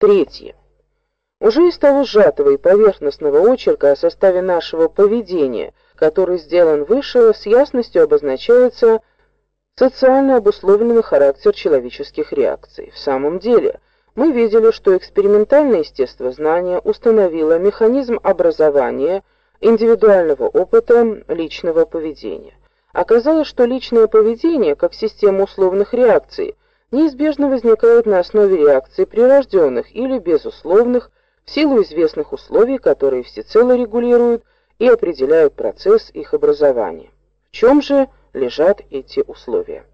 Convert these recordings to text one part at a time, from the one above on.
Третье. Уже из того сжатого и поверхностного очерка о составе нашего поведения, который сделан выше, с ясностью обозначается социально обусловленный характер человеческих реакций. В самом деле, мы видели, что экспериментальное естествознание установило механизм образования индивидуального опыта личного поведения. Оказалось, что личное поведение, как система условных реакций, неизбежно возникает на основе реакций прирожденных или безусловных в силу известных условий, которые всецело регулируют и определяют процесс их образования. В чем же лежат эти условия?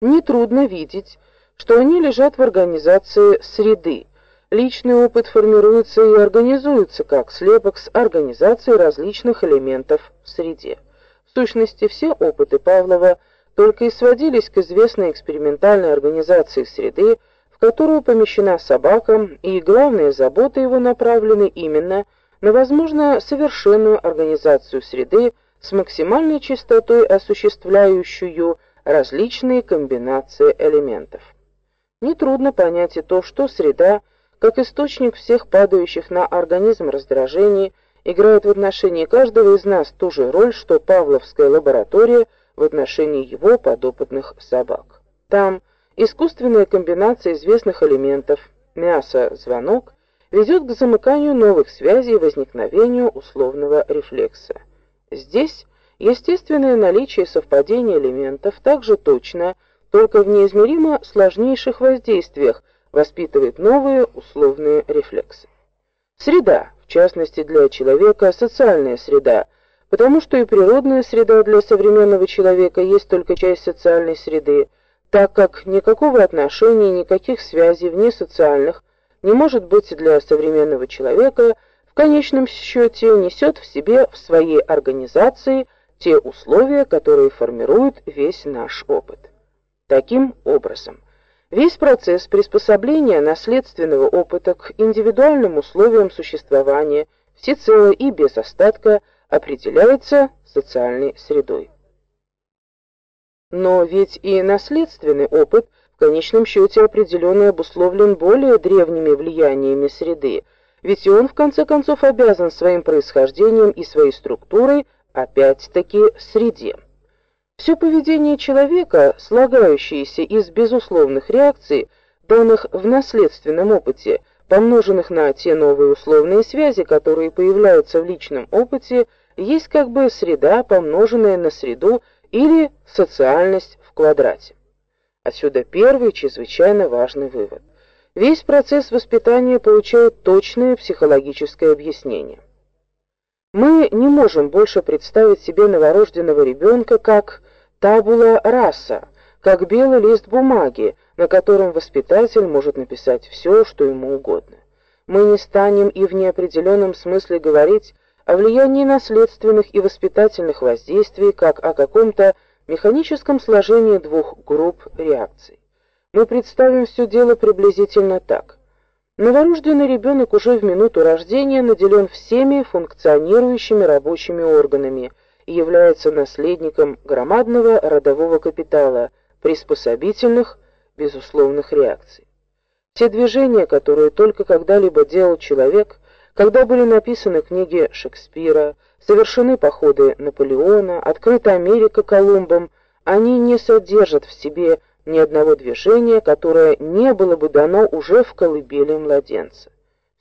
Нетрудно видеть, что они лежат в организации среды. Личный опыт формируется и организуется как слепок с организацией различных элементов в среде. В сущности, все опыты Павлова только и сводились к известной экспериментальной организации среды, в которую помещена собака, и главные заботы его направлены именно на возможно совершенную организацию среды с максимальной частотой осуществляющую различные комбинации элементов. Нетрудно понять и то, что среда, как источник всех падающих на организм раздражений, играет в отношении каждого из нас ту же роль, что Павловская лаборатория в отношении его подопытных собак. Там искусственная комбинация известных элементов мясо-звонок ведет к замыканию новых связей и возникновению условного рефлекса. Здесь естественное наличие совпадения элементов также точно, только в неизмеримо сложнейших воздействиях воспитывает новые условные рефлексы. Среда частности для человека социальная среда, потому что и природная среда для современного человека есть только часть социальной среды, так как никакого отношения, никаких связей вне социальных не может быть для современного человека, в конечном счете несет в себе в своей организации те условия, которые формируют весь наш опыт. Таким образом, Весь процесс приспособления наследственного опыта к индивидуальным условиям существования всецело и без остатка определяется социальной средой. Но ведь и наследственный опыт в конечном счете определенно обусловлен более древними влияниями среды, ведь и он в конце концов обязан своим происхождением и своей структурой опять-таки среде. Все поведение человека, слагающееся из безусловных реакций, данных в наследственном опыте, помноженных на те новые условные связи, которые появляются в личном опыте, есть как бы среда, помноженная на среду или социальность в квадрате. Отсюда первый чрезвычайно важный вывод. Весь процесс воспитания получает точное психологическое объяснение. Мы не можем больше представить себе новорожденного ребенка как табула раса, как белый лист бумаги, на котором воспитатель может написать все, что ему угодно. Мы не станем и в неопределенном смысле говорить о влиянии наследственных и воспитательных воздействий как о каком-то механическом сложении двух групп реакций. Мы представим все дело приблизительно так. Новорожденный ребенок уже в минуту рождения наделен всеми функционирующими рабочими органами – и является наследником громадного родового капитала приспособительных, безусловных реакций. Те движения, которые только когда-либо делал человек, когда были написаны книги Шекспира, совершены походы Наполеона, открыта Америка Колумбом, они не содержат в себе ни одного движения, которое не было бы дано уже в колыбели младенца.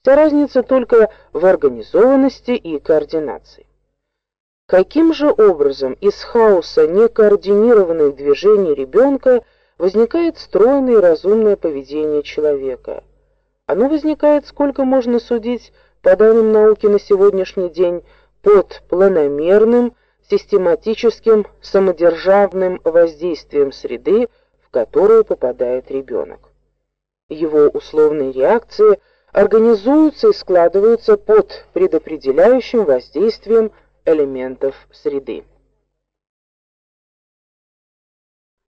Вся разница только в организованности и координации. Каким же образом из хаоса некоординированных движений ребенка возникает стройное и разумное поведение человека? Оно возникает, сколько можно судить, по данным науки на сегодняшний день, под планомерным, систематическим, самодержавным воздействием среды, в которую попадает ребенок. Его условные реакции организуются и складываются под предопределяющим воздействием элементов среды.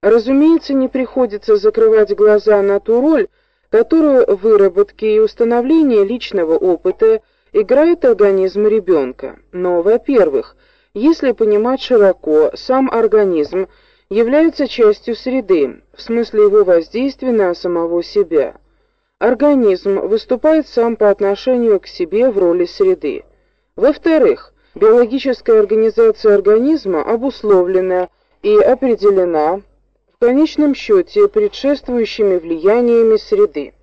Разумеется, не приходится закрывать глаза на ту роль, которую в выработке и установлении личного опыта играет организм ребенка. Но, во-первых, если понимать широко, сам организм является частью среды, в смысле его воздействия на самого себя. Организм выступает сам по отношению к себе в роли среды. Во-вторых, биологическая организация организма обусловлена и определена конечном счете предшествующими влияниями среды.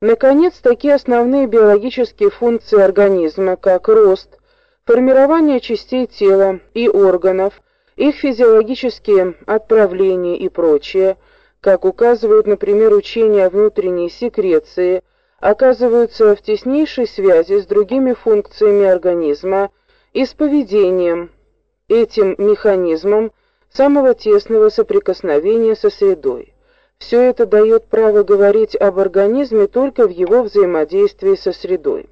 Наконец, такие основные биологические функции организма, как рост, формирование частей тела и органов, их физиологические отправления и прочее, как указывают, например, учения о внутренней секреции, оказываются в теснейшей связи с другими функциями организма и с поведением, этим механизмом самого тесного соприкосновения со средой. Все это дает право говорить об организме только в его взаимодействии со средой.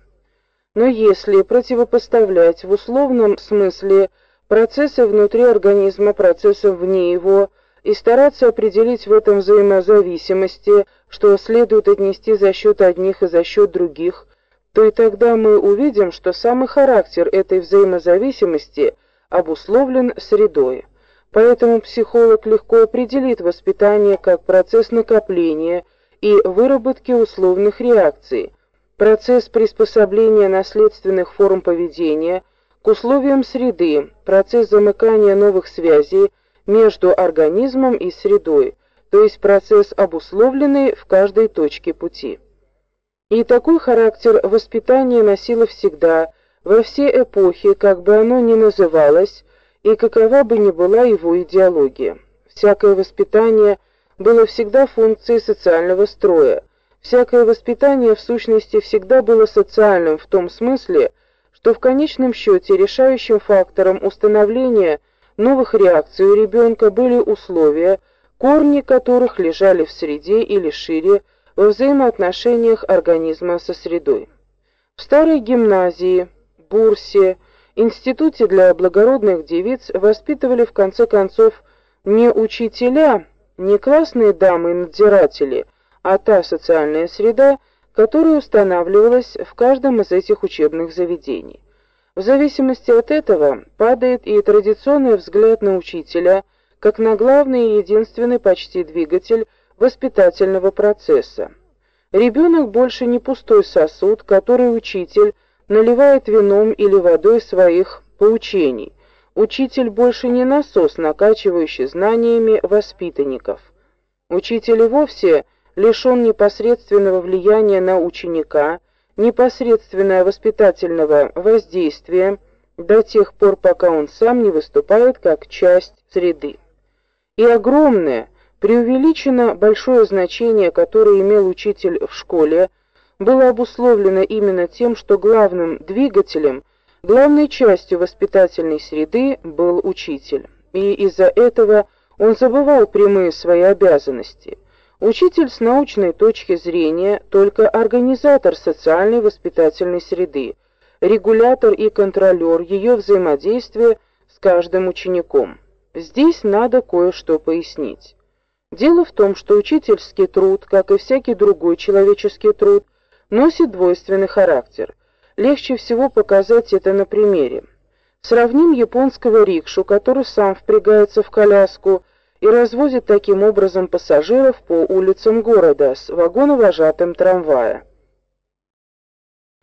Но если противопоставлять в условном смысле процессы внутри организма процессам вне его и стараться определить в этом взаимозависимости, что следует отнести за счет одних и за счет других, то и тогда мы увидим, что самый характер этой взаимозависимости обусловлен средой. Поэтому психолог легко определит воспитание как процесс накопления и выработки условных реакций, процесс приспособления наследственных форм поведения к условиям среды, процесс замыкания новых связей между организмом и средой, то есть процесс обусловленный в каждой точке пути. И такой характер воспитания носило всегда, во все эпохи, как бы оно ни называлось, и какова бы ни была его идеология. Всякое воспитание было всегда функцией социального строя. Всякое воспитание в сущности всегда было социальным в том смысле, что в конечном счете решающим фактором установления новых реакций у ребенка были условия, корни которых лежали в среде или шире во взаимоотношениях организма со средой. В старой гимназии, бурсе, институте для благородных девиц воспитывали в конце концов не учителя, не классные дамы и надзиратели, а та социальная среда, которая устанавливалась в каждом из этих учебных заведений. В зависимости от этого падает и традиционный взгляд на учителя, как на главный и единственный почти двигатель воспитательного процесса. Ребенок больше не пустой сосуд, который учитель наливает вином или водой своих поучений. Учитель больше не насос, накачивающий знаниями воспитанников. Учитель вовсе лишен непосредственного влияния на ученика, непосредственного воспитательного воздействия до тех пор, пока он сам не выступает как часть среды. И огромное, преувеличенно большое значение, которое имел учитель в школе, было обусловлено именно тем, что главным двигателем, главной частью воспитательной среды был учитель. И из-за этого он забывал прямые свои обязанности. Учитель с научной точки зрения только организатор социальной воспитательной среды, регулятор и контролер ее взаимодействия с каждым учеником. Здесь надо кое-что пояснить. Дело в том, что учительский труд, как и всякий другой человеческий труд, носит двойственный характер. Легче всего показать это на примере. Сравним японского рикшу, который сам впрягается в коляску и развозит таким образом пассажиров по улицам города с вагоновожатым трамвая.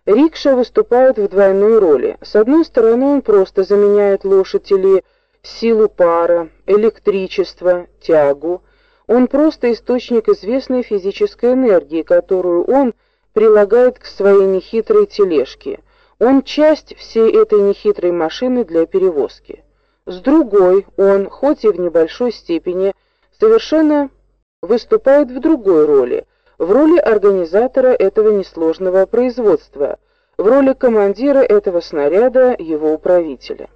Рикша выступает в двойной роли. С одной стороны, он просто заменяет лошадь или силу пара, электричество, тягу. Он просто источник известной физической энергии, которую он прилагает к своей нехитрой тележке. Он часть всей этой нехитрой машины для перевозки. С другой, он, хоть и в небольшой степени, совершенно выступает в другой роли, в роли организатора этого несложного производства, в роли командира этого снаряда, его управителя.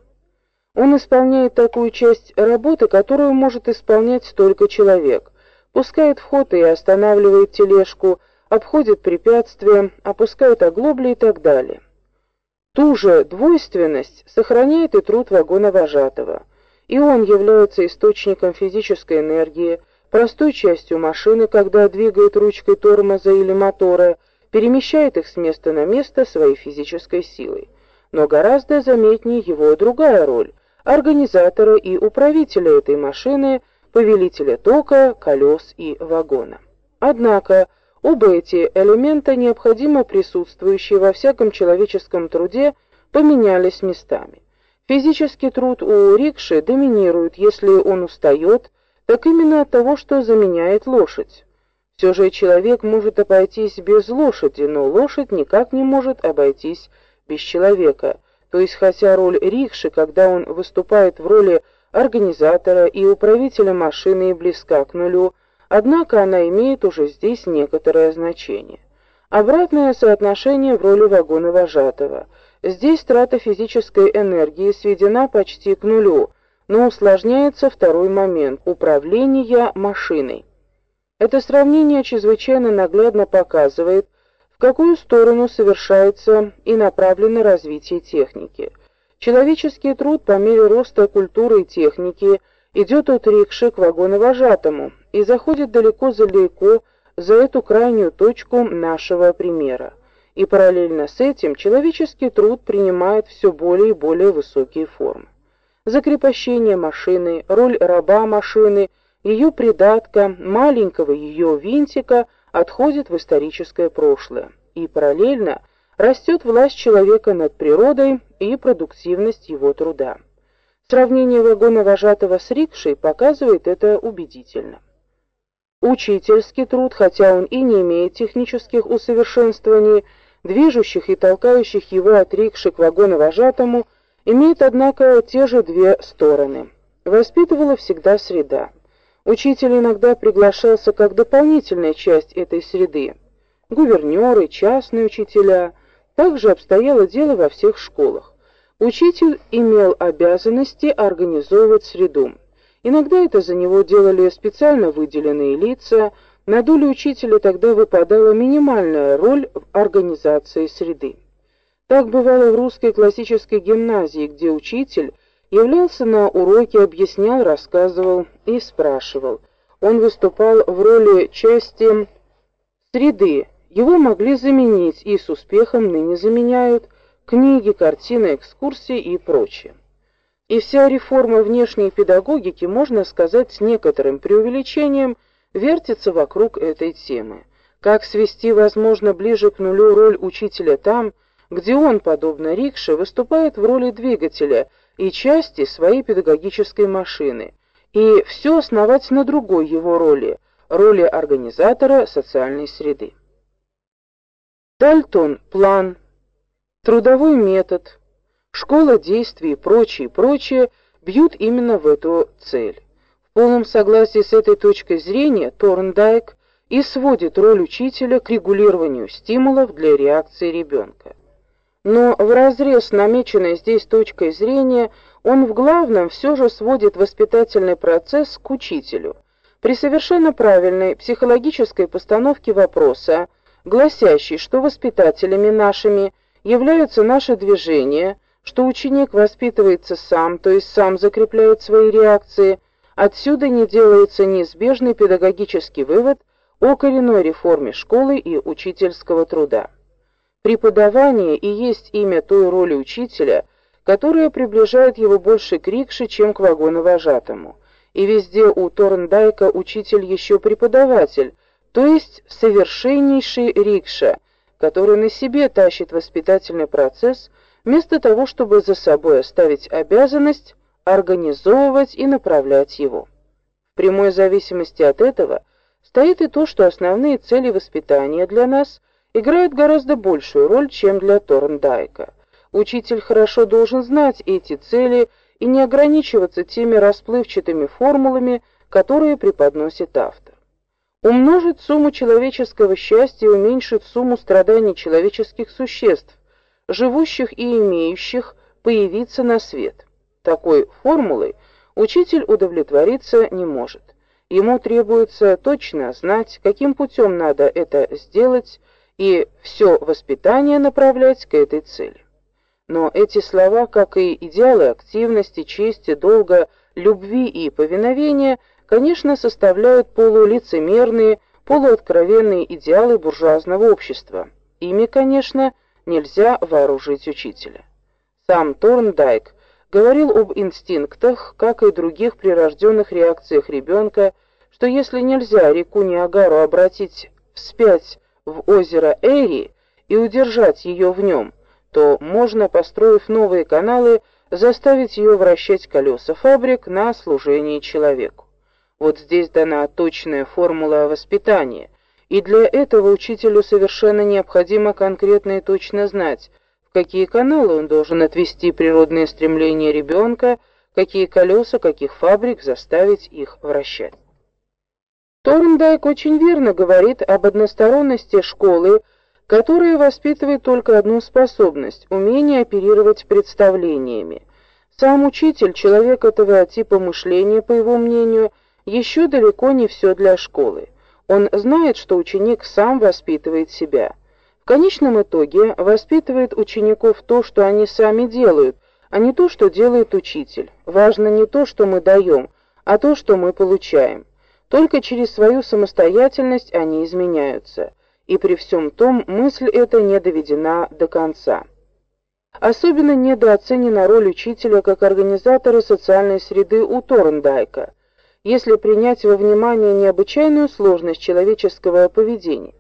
Он исполняет такую часть работы, которую может исполнять только человек. Пускает в ход и останавливает тележку, обходит препятствия, опускает оглобли и так далее. Ту же двойственность сохраняет и труд вагоновожатого. И он является источником физической энергии, простой частью машины, когда двигает ручкой тормоза или мотора, перемещает их с места на место своей физической силой. Но гораздо заметнее его другая роль организатора и управителя этой машины, повелителя тока, колес и вагона. Однако Оба эти элемента, необходимо присутствующие во всяком человеческом труде, поменялись местами. Физический труд у рикши доминирует, если он устает, так именно от того, что заменяет лошадь. Все же человек может обойтись без лошади, но лошадь никак не может обойтись без человека. То есть хотя роль рикши, когда он выступает в роли организатора и управителя машины близка к нулю, однако она имеет уже здесь некоторое значение. Обратное соотношение в роли вагона вожатого. Здесь трата физической энергии сведена почти к нулю, но усложняется второй момент управления машиной. Это сравнение чрезвычайно наглядно показывает, в какую сторону совершается и направлено развитие техники. Человеческий труд по мере роста культуры и техники идет от рикши к вагоновожатому и заходит далеко-далеко за эту крайнюю точку нашего примера. И параллельно с этим человеческий труд принимает все более и более высокие формы. Закрепощение машины, роль раба машины, ее придатка, маленького ее винтика отходит в историческое прошлое, и параллельно растет власть человека над природой и продуктивность его труда. Сравнение вагона вожатого с рикшей показывает это убедительно. Учительский труд, хотя он и не имеет технических усовершенствований, движущих и толкающих его от рикши к вагоновожатому, имеет, однако, те же две стороны. Воспитывала всегда среда. Учитель иногда приглашался как дополнительная часть этой среды. Гувернёры, частные учителя. Также обстояло дело во всех школах. Учитель имел обязанности организовывать среду. Иногда это за него делали специально выделенные лица. На долю учителя тогда выпадала минимальная роль в организации среды. Так бывало в русской классической гимназии, где учитель являлся на уроке, объяснял, рассказывал и спрашивал. Он выступал в роли части среды. Его могли заменить и с успехом ныне заменяют книги, картины, экскурсии и прочее. И вся реформа внешней педагогики, можно сказать, с некоторым преувеличением вертится вокруг этой темы. Как свести, возможно, ближе к нулю роль учителя там, где он, подобно рикше, выступает в роли двигателя – и части своей педагогической машины, и все основать на другой его роли роли организатора социальной среды. Дальтон план, трудовой метод, школа действий и прочее, прочее бьют именно в эту цель. В полном согласии с этой точкой зрения Торндайк и сводит роль учителя к регулированию стимулов для реакции ребенка. Но вразрез намеченной здесь точкой зрения, он в главном все же сводит воспитательный процесс к учителю. При совершенно правильной психологической постановке вопроса, гласящей, что воспитателями нашими являются наши движения, что ученик воспитывается сам, то есть сам закрепляет свои реакции, отсюда не делается неизбежный педагогический вывод о коренной реформе школы и учительского труда. Преподавание и есть имя той роли учителя, которая приближает его больше к рикше, чем к вагоновожатому. И везде у Торндайка учитель еще преподаватель, то есть совершеннейший рикша, который на себе тащит воспитательный процесс, вместо того, чтобы за собой оставить обязанность организовывать и направлять его. В прямой зависимости от этого стоит и то, что основные цели воспитания для нас – играют гораздо большую роль, чем для Торндайка. Учитель хорошо должен знать эти цели и не ограничиваться теми расплывчатыми формулами, которые преподносит автор. Умножить сумму человеческого счастья уменьшит сумму страданий человеческих существ, живущих и имеющих появиться на свет. Такой формулой учитель удовлетвориться не может. Ему требуется точно знать, каким путем надо это сделать, и все воспитание направлять к этой цели. Но эти слова, как и идеалы активности, чести, долга, любви и повиновения, конечно, составляют полулицемерные, полуоткровенные идеалы буржуазного общества. Ими, конечно, нельзя вооружить учителя. Сам Торндайк говорил об инстинктах, как и других прирожденных реакциях ребенка, что если нельзя реку Ниагару обратить вспять в озеро Эри и удержать ее в нем, то можно, построив новые каналы, заставить ее вращать колеса фабрик на служение человеку. Вот здесь дана точная формула воспитания, и для этого учителю совершенно необходимо конкретно и точно знать, в какие каналы он должен отвести природные стремления ребенка, какие колеса каких фабрик заставить их вращать. Торндайк очень верно говорит об односторонности школы, которая воспитывает только одну способность умение оперировать представлениями. Сам учитель, человек этого типа мышления, по его мнению, еще далеко не все для школы. Он знает, что ученик сам воспитывает себя. В конечном итоге воспитывает учеников то, что они сами делают, а не то, что делает учитель. Важно не то, что мы даем, а то, что мы получаем. Только через свою самостоятельность они изменяются. И при всем том мысль эта не доведена до конца. Особенно недооценена роль учителя как организатора социальной среды у Торндайка – если принять во внимание необычайную сложность человеческого поведения.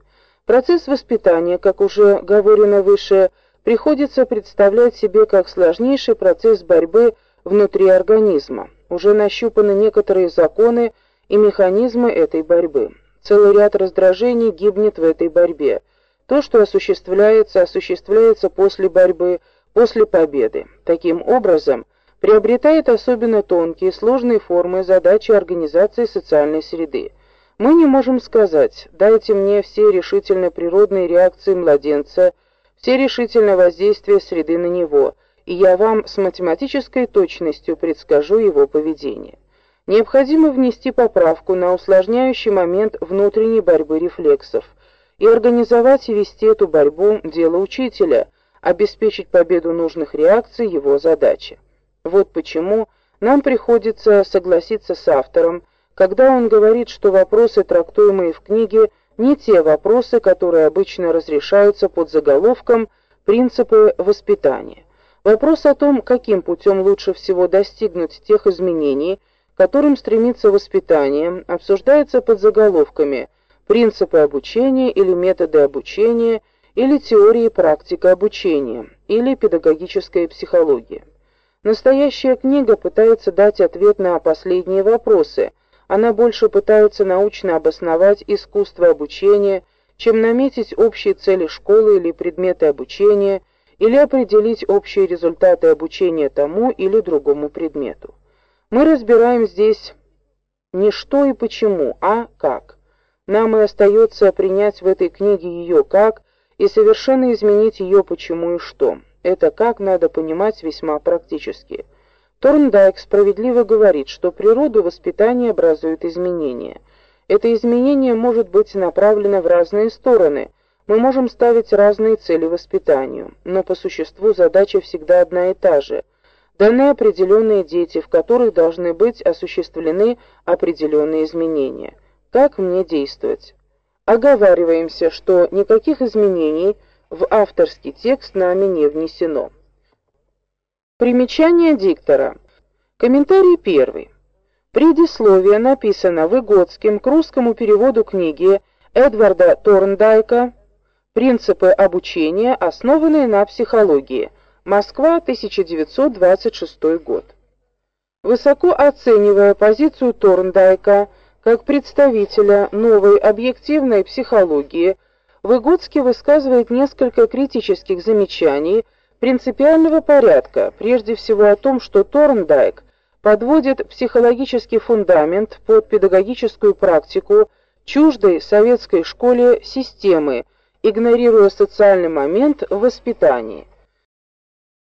Процесс воспитания, как уже говорено выше, приходится представлять себе как сложнейший процесс борьбы внутри организма. Уже нащупаны некоторые законы и механизмы этой борьбы. Целый ряд раздражений гибнет в этой борьбе. То, что осуществляется, осуществляется после борьбы, после победы. Таким образом, приобретает особенно тонкие, сложные формы задачи организации социальной среды. Мы не можем сказать: "Дайте мне все решительно природные реакции младенца, все решительное воздействие среды на него, и я вам с математической точностью предскажу его поведение". Необходимо внести поправку на усложняющий момент внутренней борьбы рефлексов и организовать и вести эту борьбу дело учителя, обеспечить победу нужных реакций его задача. Вот почему нам приходится согласиться с автором, когда он говорит, что вопросы, трактуемые в книге, не те вопросы, которые обычно разрешаются под заголовком «Принципы воспитания». Вопрос о том, каким путем лучше всего достигнуть тех изменений, которым стремится воспитание, обсуждается под заголовками «Принципы обучения» или «Методы обучения» или «Теория и практика обучения» или «Педагогическая психология». Настоящая книга пытается дать ответ на последние вопросы. Она больше пытается научно обосновать искусство обучения, чем наметить общие цели школы или предметы обучения, или определить общие результаты обучения тому или другому предмету. Мы разбираем здесь не что и почему, а как. Нам и остается принять в этой книге ее как и совершенно изменить ее почему и что. Это как надо понимать весьма практически. Торндайк справедливо говорит, что природу воспитания образует изменения. Это изменение может быть направлено в разные стороны. Мы можем ставить разные цели воспитанию, но по существу задача всегда одна и та же. Даны определенные дети, в которых должны быть осуществлены определенные изменения. Как мне действовать? Оговариваемся, что никаких изменений в авторский текст нами не внесено. Примечание диктора. Комментарий первый. Предисловие написано Выгодским к русскому переводу книги Эдварда Торндайка Принципы обучения, основанные на психологии. Москва, 1926 год. Высоко оценивая позицию Торндайка как представителя новой объективной психологии, Выгодский высказывает несколько критических замечаний принципиального порядка, прежде всего о том, что Торндайк подводит психологический фундамент под педагогическую практику чуждой советской школе системы, игнорируя социальный момент в воспитании.